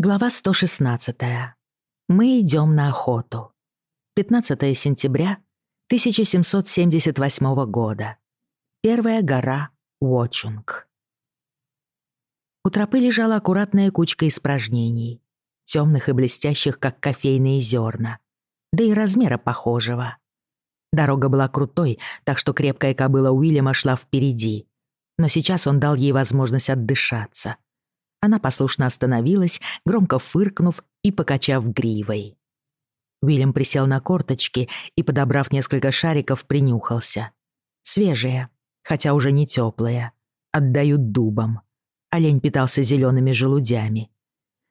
Глава 116. Мы идем на охоту. 15 сентября 1778 года. Первая гора Уочунг. У тропы лежала аккуратная кучка испражнений, темных и блестящих, как кофейные зерна, да и размера похожего. Дорога была крутой, так что крепкая кобыла Уильяма шла впереди, но сейчас он дал ей возможность отдышаться — она послушно остановилась, громко фыркнув и покачав гривой. Уильям присел на корточки и, подобрав несколько шариков, принюхался. Свежие, хотя уже не теплые, отдают дубом. Олень питался зелеными желудями.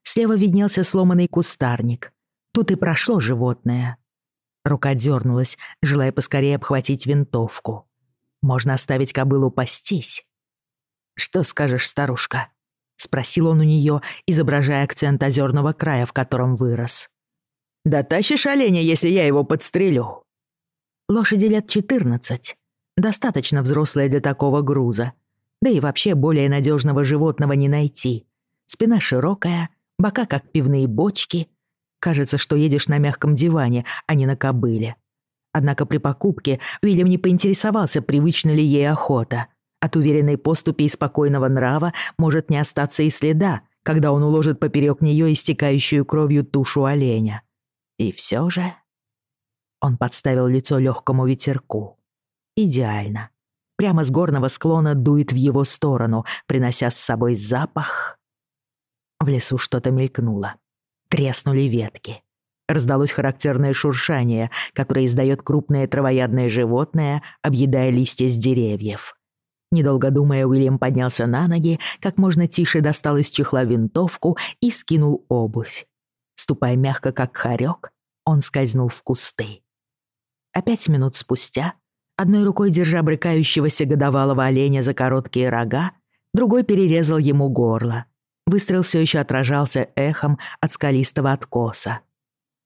Слева виднелся сломанный кустарник. Тут и прошло животное. Рука дернулась, желая поскорее обхватить винтовку. Можно оставить кобылу пастись. «Что скажешь, старушка?» — спросил он у нее, изображая акцент озерного края, в котором вырос. «Да тащишь оленя, если я его подстрелю?» Лошади лет 14, достаточно взрослая для такого груза. Да и вообще более надежного животного не найти. Спина широкая, бока как пивные бочки. Кажется, что едешь на мягком диване, а не на кобыле. Однако при покупке Уильям не поинтересовался, привычна ли ей охота — от уверенной поступи и спокойного нрава может не остаться и следа, когда он уложит поперек нее истекающую кровью тушу оленя. И все же... Он подставил лицо легкому ветерку. Идеально. Прямо с горного склона дует в его сторону, принося с собой запах. В лесу что-то мелькнуло. Треснули ветки. Раздалось характерное шуршание, которое издает крупное травоядное животное, объедая листья с деревьев. Недолго думая, Уильям поднялся на ноги, как можно тише достал из чехла винтовку и скинул обувь. Ступая мягко, как хорек, он скользнул в кусты. А пять минут спустя, одной рукой держа брыкающегося годовалого оленя за короткие рога, другой перерезал ему горло. Выстрел все еще отражался эхом от скалистого откоса.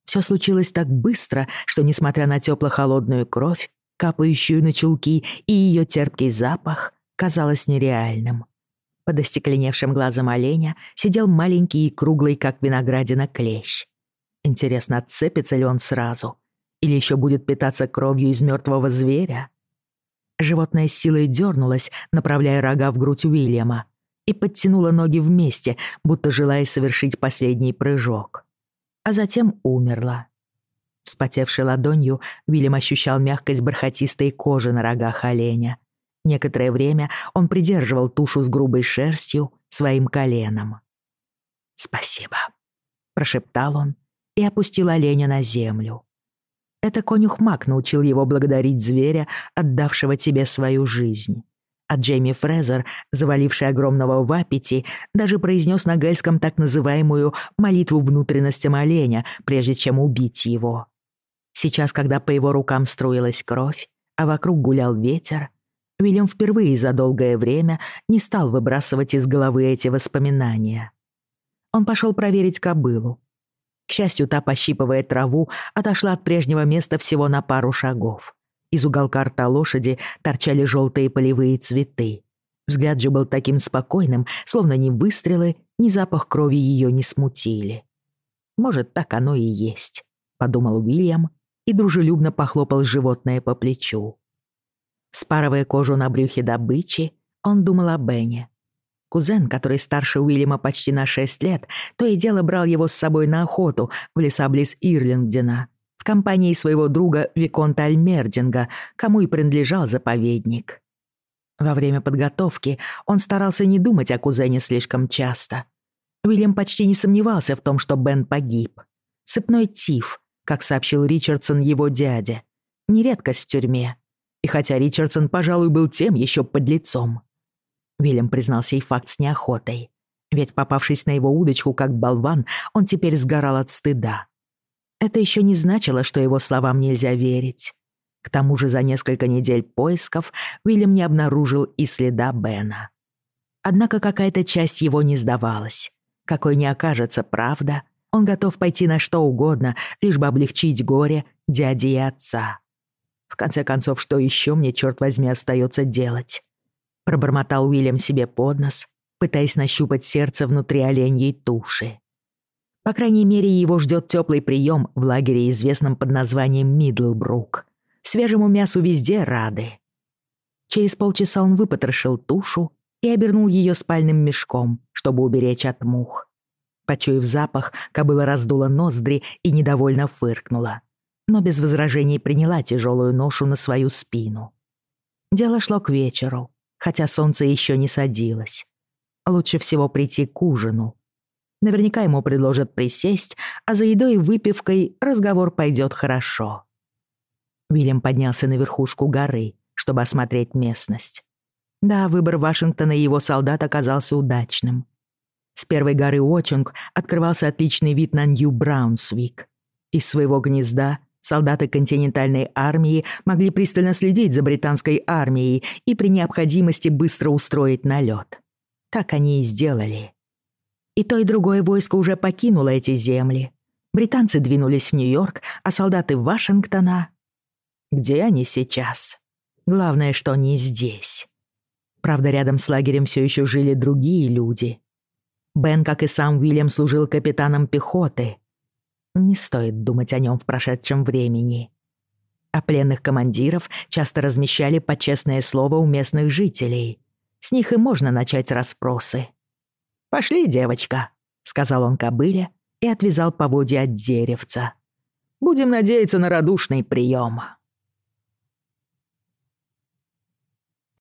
Все случилось так быстро, что, несмотря на тепло-холодную кровь, капающую на чулки, и ее терпкий запах казалось нереальным. Под остекленевшим глазом оленя сидел маленький и круглый, как виноградина, клещ. Интересно, отцепится ли он сразу? Или еще будет питаться кровью из мертвого зверя? Животное с силой дернулось, направляя рога в грудь Уильяма, и подтянуло ноги вместе, будто желая совершить последний прыжок. А затем умерло. Вспотевшей ладонью Уильям ощущал мягкость бархатистой кожи на рогах оленя. Некоторое время он придерживал тушу с грубой шерстью своим коленом. «Спасибо», — прошептал он и опустил оленя на землю. Это конюх Мак научил его благодарить зверя, отдавшего тебе свою жизнь. А Джейми Фрезер, заваливший огромного вапити, даже произнес на гельском так называемую «молитву внутренностям оленя», прежде чем убить его. Сейчас, когда по его рукам струилась кровь, а вокруг гулял ветер, Уильям впервые за долгое время не стал выбрасывать из головы эти воспоминания. Он пошел проверить кобылу. К счастью, та, пощипывая траву, отошла от прежнего места всего на пару шагов. Из уголка рта лошади торчали желтые полевые цветы. Взгляд же был таким спокойным, словно ни выстрелы, ни запах крови ее не смутили. «Может, так оно и есть», — подумал Уильям и дружелюбно похлопал животное по плечу. Спарывая кожу на брюхе добычи, он думал о Бене. Кузен, который старше Уильяма почти на шесть лет, то и дело брал его с собой на охоту в леса близ Ирлингдена, в компании своего друга Виконта Альмердинга, кому и принадлежал заповедник. Во время подготовки он старался не думать о кузене слишком часто. Уильям почти не сомневался в том, что Бен погиб. Сыпной тиф, как сообщил Ричардсон его дяде. Не в тюрьме. И хотя Ричардсон, пожалуй, был тем еще подлецом. Вильям признал сей факт с неохотой. Ведь, попавшись на его удочку как болван, он теперь сгорал от стыда. Это еще не значило, что его словам нельзя верить. К тому же за несколько недель поисков Уильям не обнаружил и следа Бена. Однако какая-то часть его не сдавалась. Какой не окажется правда, он готов пойти на что угодно, лишь бы облегчить горе дяди и отца. В конце концов, что еще мне, черт возьми, остается делать? Пробормотал Уильям себе под нос, пытаясь нащупать сердце внутри оленьей туши. По крайней мере, его ждет теплый прием в лагере, известном под названием Мидлбрук. Свежему мясу везде рады. Через полчаса он выпотрошил тушу и обернул ее спальным мешком, чтобы уберечь от мух. Почуяв запах, кобыла раздула ноздри и недовольно фыркнула, но без возражений приняла тяжелую ношу на свою спину. Дело шло к вечеру, хотя солнце еще не садилось. Лучше всего прийти к ужину. Наверняка ему предложат присесть, а за едой и выпивкой разговор пойдет хорошо. Вильям поднялся на верхушку горы, чтобы осмотреть местность. Да, выбор Вашингтона и его солдат оказался удачным. Первой горы Очунг открывался отличный вид на Нью-Браунсвик. Из своего гнезда солдаты континентальной армии могли пристально следить за британской армией и при необходимости быстро устроить налет. Так они и сделали. И то, и другое войско уже покинуло эти земли. Британцы двинулись в Нью-Йорк, а солдаты Вашингтона... Где они сейчас? Главное, что не здесь. Правда, рядом с лагерем все еще жили другие люди. Бен, как и сам Уильям, служил капитаном пехоты. Не стоит думать о нем в прошедшем времени. А пленных командиров часто размещали по честное слово у местных жителей. С них и можно начать расспросы. «Пошли, девочка», — сказал он кобыле и отвязал поводья от деревца. «Будем надеяться на радушный прием».